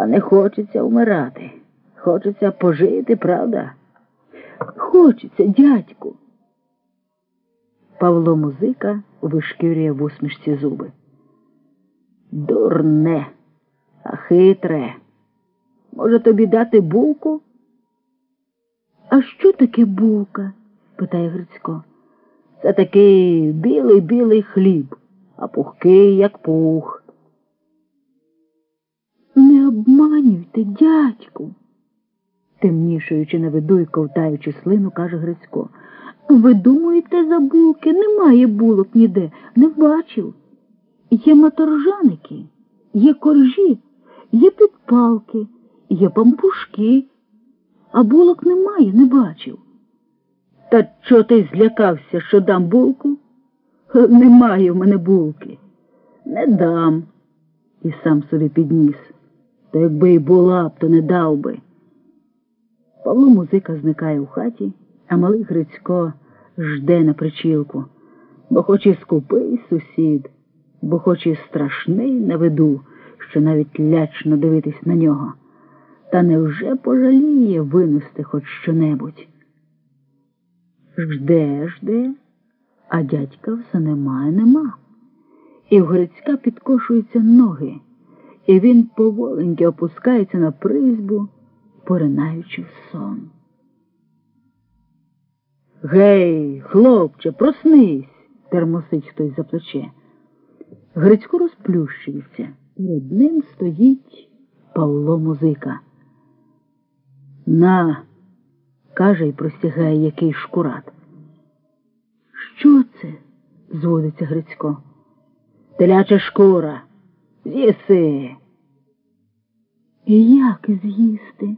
А не хочеться вмирати. Хочеться пожити, правда? Хочеться, дядьку. Павло музика вишкірює в усмішці зуби. Дурне, а хитре. Може тобі дати булку? А що таке булка? питає Грицько. Це такий білий-білий хліб, а пухкий, як пух. Обманюйте, дядьку, темнішуючи на виду і ковтаючи слину, каже Грицько. Ви думаєте за булки? Немає булок ніде, не бачив. Є моторжаники, є коржі, є підпалки, є пампушки, а булок немає, не бачив. Та чого ти злякався, що дам булку? Немає в мене булки. Не дам. І сам собі підніс. Та якби й була б, то не дав би. Павло музика зникає в хаті, а малий Грицько жде на причілку, бо хоч і скупий сусід, бо хоч і страшний на виду, що навіть лячно дивитись на нього, та невже пожаліє винести хоч щонебудь? Жде, жде, а дядька все немає, нема. І в Грицька підкошуються ноги, і він поволеньки опускається на призьбу, поринаючи в сон. Гей, хлопче, проснись, термосить хтось за плече. Грицько розплющується. Перед ним стоїть Павло музика. На, каже і простягає який шкурат. Що це? зводиться Грицько. Теляча шкура. З'їси. І як з'їсти?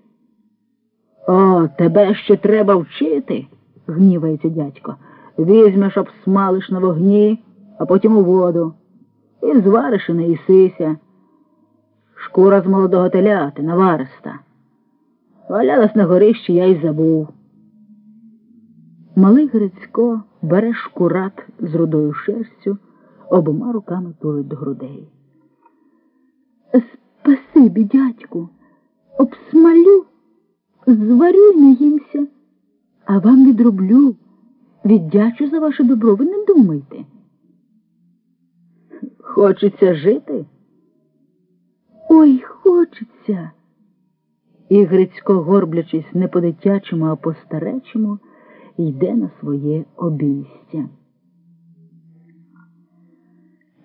О, тебе ще треба вчити, гнівається дядько. Візьмеш, обсмалиш на вогні, а потім у воду. І звариш і не їсися. Шкура з молодого теляти, навариста. Валялась на горищі, я й забув. Малий Грицько бере шкурат з рудою шерстю, обома руками тулить до грудей. Спасибі, дядьку, обсмалю, зварю й наїмся, а вам відроблю, віддячу за ваше добро, ви не думайте. Хочеться жити? Ой, хочеться. І Грицько, горблячись не по дитячому, а по старечому, йде на своє обійстя.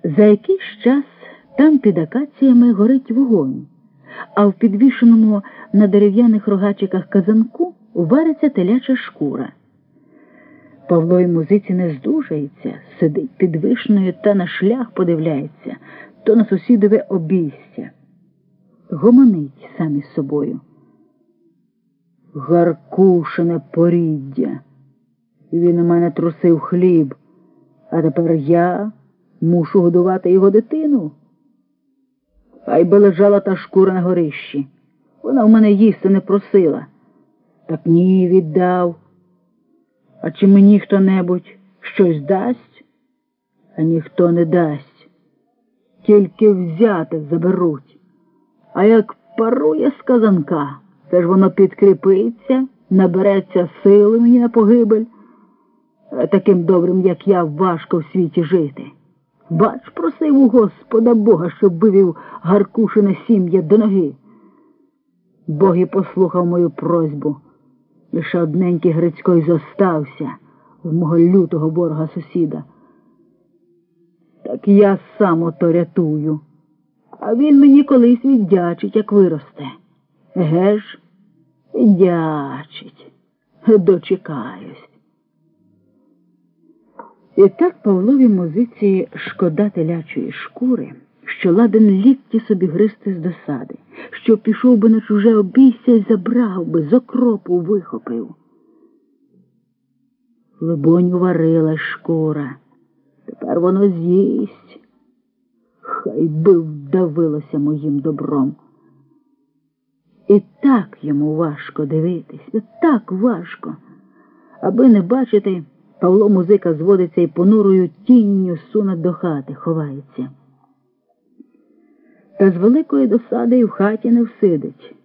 За якийсь час там під акаціями горить вогонь, а в підвішеному на дерев'яних рогачиках казанку вариться теляча шкура. Павло й музиці не здужається, сидить під вишнею та на шлях подивляється, то на сусідове обійстя. Гомонить сам із собою. Гаркушине поріддя. Він у мене трусив хліб, а тепер я мушу годувати його дитину. Хай би лежала та шкура на горищі. Вона в мене їсти не просила. Так ні, віддав. А чи мені хто небудь щось дасть? А ніхто не дасть. Тільки взяти заберуть. А як парує з казанка, це ж воно підкріпиться, набереться сили мені на погибель. Таким добрим, як я, важко в світі жити. Бач, просив у Господа Бога, щоб вивів Гаркушине сім'я до ноги. Бог і послухав мою просьбу. Лише одненький Грицько й зостався в мого лютого ворога сусіда. Так я сам ото рятую, а він мені колись віддячить, як виросте. Еге ж, віддячить, дочекаюсь. І так Павлові музиці шкода телячої шкури, що ладен лікті собі гристи з досади, що пішов би на чуже обійся і забрав би, з окропу вихопив. Либонь варила шкура, тепер воно з'їсть. Хай би вдавилося моїм добром. І так йому важко дивитись, і так важко, аби не бачити. Павло музика зводиться і понурою тінню суне до хати, ховається. Та з великої досади і в хаті не всидить.